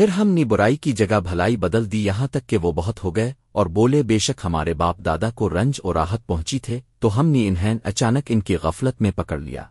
پھر ہم نے برائی کی جگہ بھلائی بدل دی، یہاں تک کہ وہ بہت ہو گئے اور بولے، بے شک ہمارے باپ دادا کو رنج اور راحت پہنچی تھے، تو ہم نے انہیں اچانک ان کی غفلت میں پکڑ لیا۔